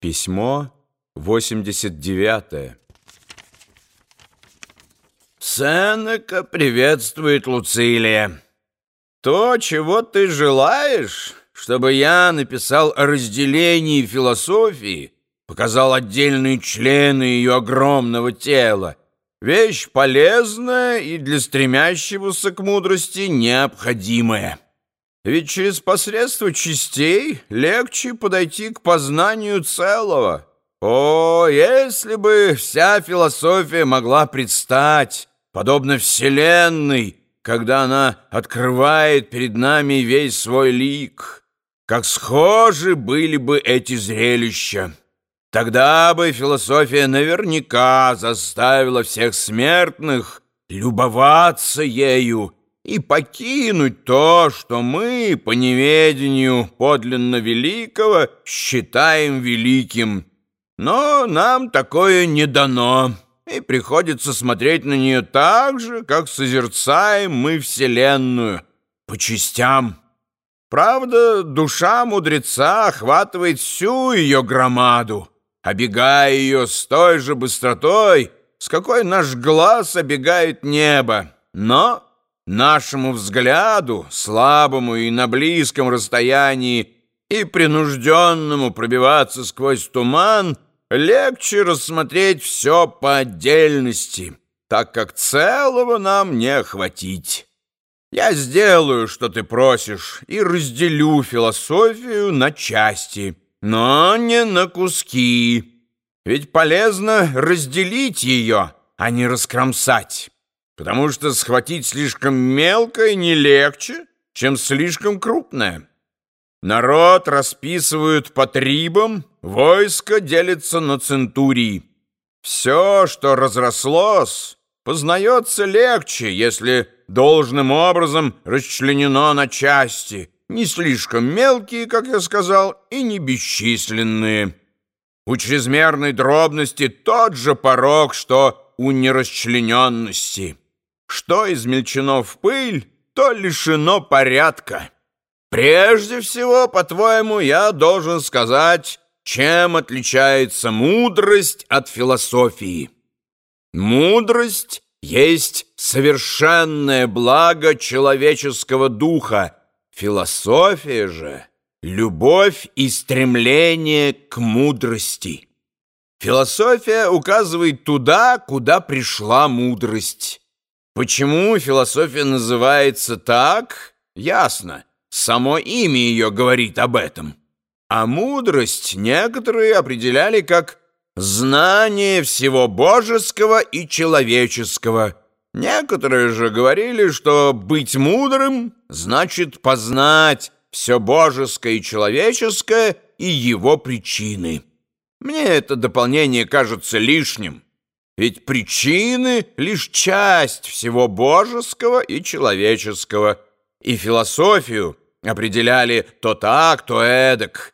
Письмо 89 Сенека приветствует Луцилия. То, чего ты желаешь, чтобы я написал о разделении философии, показал отдельные члены ее огромного тела, вещь полезная и для стремящегося к мудрости необходимая. Ведь через посредство частей легче подойти к познанию целого. О, если бы вся философия могла предстать, подобно Вселенной, когда она открывает перед нами весь свой лик, как схожи были бы эти зрелища. Тогда бы философия наверняка заставила всех смертных любоваться ею, и покинуть то, что мы, по неведению подлинно великого, считаем великим. Но нам такое не дано, и приходится смотреть на нее так же, как созерцаем мы Вселенную, по частям. Правда, душа мудреца охватывает всю ее громаду, обегая ее с той же быстротой, с какой наш глаз обегает небо, но нашему взгляду, слабому и на близком расстоянии, и принужденному пробиваться сквозь туман, легче рассмотреть все по отдельности, так как целого нам не охватить. Я сделаю, что ты просишь, и разделю философию на части, но не на куски, ведь полезно разделить ее, а не раскромсать потому что схватить слишком мелкое не легче, чем слишком крупное. Народ расписывают по трибам, войско делится на центурии. Все, что разрослось, познается легче, если должным образом расчленено на части, не слишком мелкие, как я сказал, и не бесчисленные. У чрезмерной дробности тот же порог, что у нерасчлененности. Что измельчено в пыль, то лишено порядка. Прежде всего, по-твоему, я должен сказать, чем отличается мудрость от философии. Мудрость есть совершенное благо человеческого духа, философия же — любовь и стремление к мудрости. Философия указывает туда, куда пришла мудрость. Почему философия называется так, ясно. Само имя ее говорит об этом. А мудрость некоторые определяли как знание всего божеского и человеческого. Некоторые же говорили, что быть мудрым значит познать все божеское и человеческое и его причины. Мне это дополнение кажется лишним. Ведь причины — лишь часть всего божеского и человеческого, и философию определяли то так, то эдак.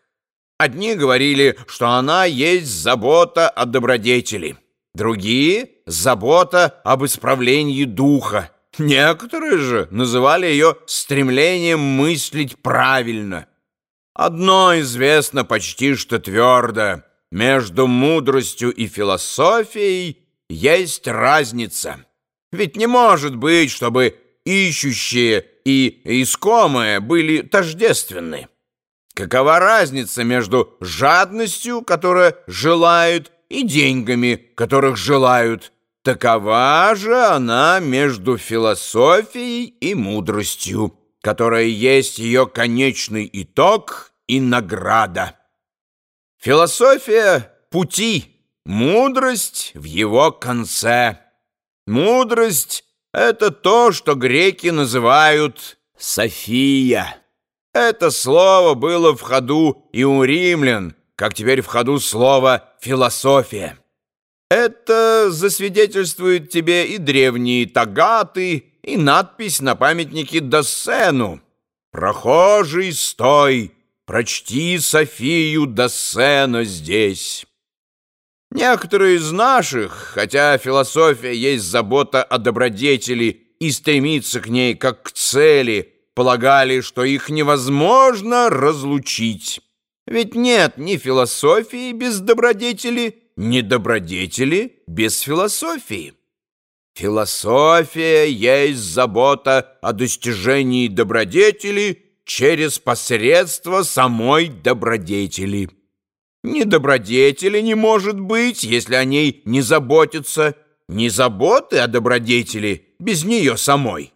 Одни говорили, что она есть забота о добродетели, другие — забота об исправлении духа. Некоторые же называли ее стремлением мыслить правильно. Одно известно почти что твердо — между мудростью и философией — есть разница. Ведь не может быть, чтобы ищущие и искомые были тождественны. Какова разница между жадностью, которая желают, и деньгами, которых желают? Такова же она между философией и мудростью, которая есть ее конечный итог и награда. Философия — пути — Мудрость в его конце. Мудрость — это то, что греки называют «София». Это слово было в ходу и у римлян, как теперь в ходу слово «философия». Это засвидетельствует тебе и древние тагаты, и надпись на памятнике Доссену. «Прохожий, стой! Прочти Софию Доссена здесь». Некоторые из наших, хотя философия есть забота о добродетели и стремится к ней как к цели, полагали, что их невозможно разлучить. Ведь нет ни философии без добродетели, ни добродетели без философии. Философия есть забота о достижении добродетели через посредство самой добродетели. Ни добродетели не может быть, если о ней не заботиться, ни заботы о добродетели без нее самой.